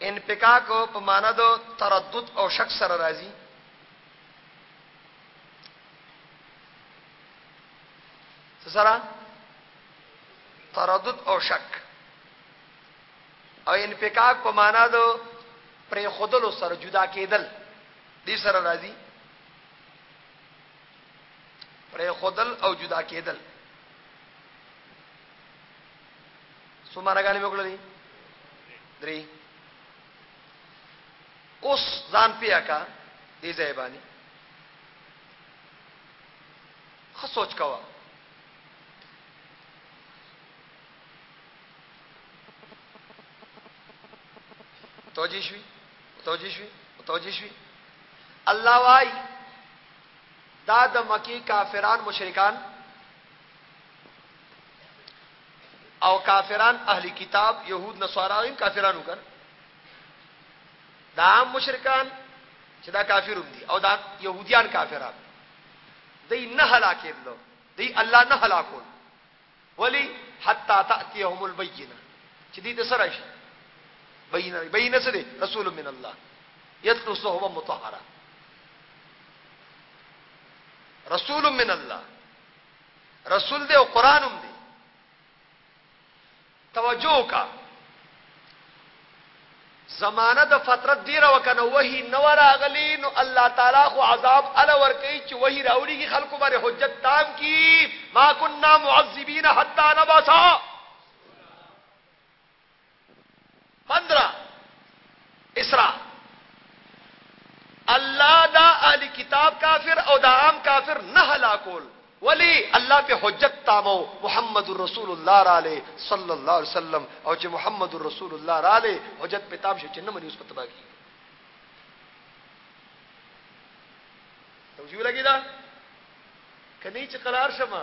انفکاک په معنا د تردد او شک سره راځي سره تردد او شک او انفکاک په معنا د پر خودل سره جدا کېدل دې سره راځي پر خودل او جدا کېدل څو معنا غانې وکړلې درې اوس ځان پیا کا دې ځای باندې خو سوچ کاوه توجیه شوي توجیه شوي توجیه شوي الله وای دا د مکی کافران مشرکان او کافران اهل کتاب يهود نصارا هم کافران وکړ دا عام مشرکان چې دا کافرون دي او دا يهوديان کافران دی نه هلاکې دلو دی الله نه هلاکول ولی حتا تاتيهم البينه چې دې ته سره شي بینه بینه څه دی رسول من الله یتلو صحبه مطهره رسول من الله رسول دی او قران هم دی توجه وکا زمانہ د فترت دی را وکنه وਹੀ نو راغلی نو الله تعالی خو عذاب ال ور کوي چې وਹੀ راوړي کی خلکو باندې حجت تام کی ما كنا معذبین حتا نبسا پندرا اسرا الله دا اهل کتاب کافر او دا عام کافر نه هلاکول ولی الله په حجت تامو محمد رسول الله را علی صلی الله علیه وسلم او چې محمد رسول الله را علی حجت په تام شو چې نه مني اوس په تبا کی توجیه لګی دا کني چې قرار شمه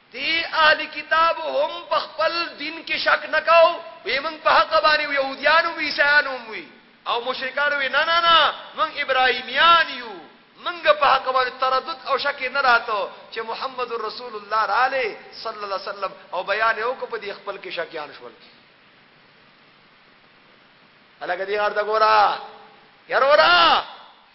دې اهل کتاب هم په خپل دين کې شک نه کاو، وې مونږ په حق باندې يو، يهوديان هم عيسايان هم وي او مشرکان وې نه نه نه مونږ ابراهيميان يو، مونږ په حق باندې تردد او شک يې نه راته چې محمد رسول الله راله صلی الله عليه وسلم او بيان يې وکړ په دې خپل کې شکيان شول. هلکه دې غار ته ګوره يروره.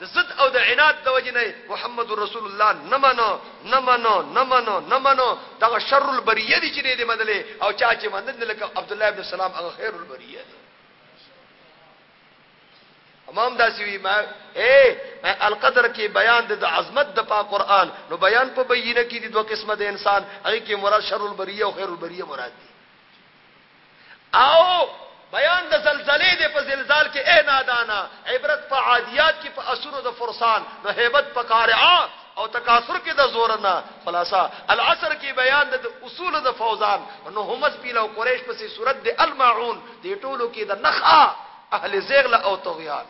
د ضد او د عناد د وجې نه يې محمد رسول الله نه منو، نه منو، نه منو، نه منو، دغه شر البريه دي چې نه يې دي منلې او چا چې منلې نو لکه عبدالله ابن سلام هغه خير البريه دی. او ما هم داسې وي ما اې القدر کې بیان د عظمت د پاک قران نو بیان په بینه کې دي دوه قسمه د انسان هغه کې مراد شر البریه او خیر البریه مراد دي او بیان د زلزلې دې په زلزال کې اې نادانه عبرت په عادیات کې په اسونو د فرسان نو هیبت په قارعه او تکاثر کې د زور نه خلاصه العصر کې بیان د اصول د فوزان نو همس پیله او قریش پسې صورت د الماعون دې ټولو کې د نخا اهل زیغله او طغیان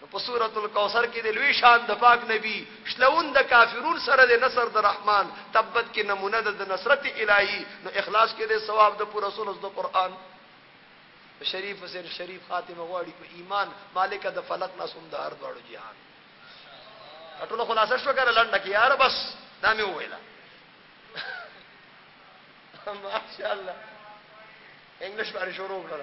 نو په سورۃ الکوثر کې د لوی شان د پاک نبی شلون د کافرون سره د نصر د رحمان تبت کې نمونه ده د نصرت الهی نو اخلاص کې د ثواب د پر رسول د قران شریف حسین شریف خاتمه غواړي په ایمان مالک د فلق نه سم د هر دوړو جهان ټول خلاصه شو کړه لنډه کې یار بس دا مې وویلا ماشاءالله انګلیش باندې شروع کړل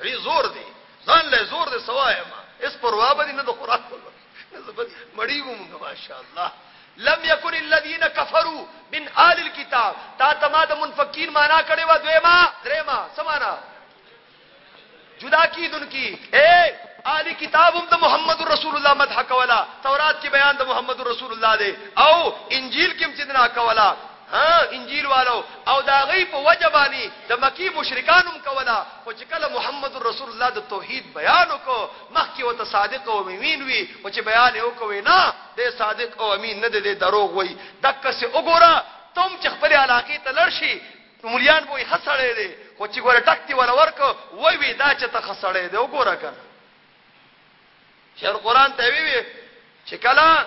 ری زور دی ځان له زور دی سوای ما اس پروا به نه د قران په مړی وو موږ ماشاءالله لم يكن الذين كفروا من آل الكتاب تا تما د منفقین معنا کړي و دویما درېما سمانا جدا کی دن کی اے آل کتاب هم د محمد رسول الله مدح کولا تورات کې بیان د محمد رسول الله دی او انجیل کې هم چې نه کولا ها انجیل والو او د هغوی په وجه باندې د مکې مشرکان هم کوله خو چې کله محمد رسول الله د توحید بیان وکړو مخکې ورته صادق او امین وي خو چې بیان یې وکړو وې نه دی صادق او امین نه دی دی دروغ وایي دقه سې وګوره ته هم چې خپلې علاقې ته لړ شي مولیان به وایي ښه سړی دی خو چې ګوره ټک دې وله ورکړو وایي وي دا چې ته ښه سړی دی وګوره که نه شعر قرآن ته وی وی چې کله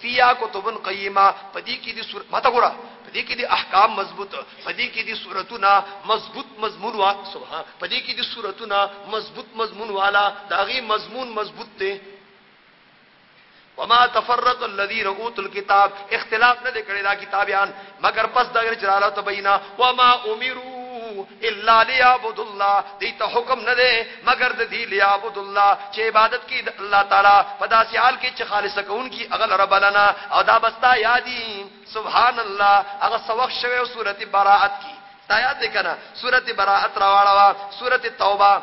فيها کتب قيمه پدی کی دی سور ماته ګوره پدی کی دی احکام مضبوط پدی کی دی سورتونه مضبوط مضمون وا سبحان پدی کی دی سورتونه مضبوط مضمون والا داغي مضمون مضبوط ته وما تفرق الذين اوتوا الكتاب اختلاف نه کړي دا کتابيان مگر پس دا غیر چراله تبینا وما امروا الا ليعبدوا الله دې ته حکم نه دی مگر د دې ليعبدوا الله چې عبادت کې د الله تعالی په داسې حال کې چې خالص کون کې اغل رب لنا او دا بستا یادی سبحان الله هغه سوخ شوه او سورته براءت کې تا یاد کنا سورته براءت راواړه سورته توبه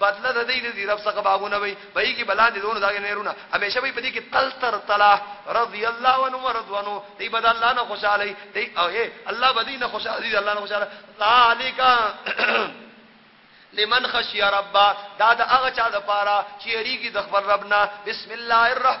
بدله د دې د رب څخه بابونه وي په یی کې بلاندې دونه داګه نهرونه همیشه وي په دې کې تل تر تلا رضی الله عنه ورضوانو دې بد الله نه خوشاله دې او اے الله بدی نه خوشاله دې الله نه خوشاله ذالک لمن خشی ربا دا د هغه چا د پاره چې ریګي د خبر ربنا بسم الله الرحمن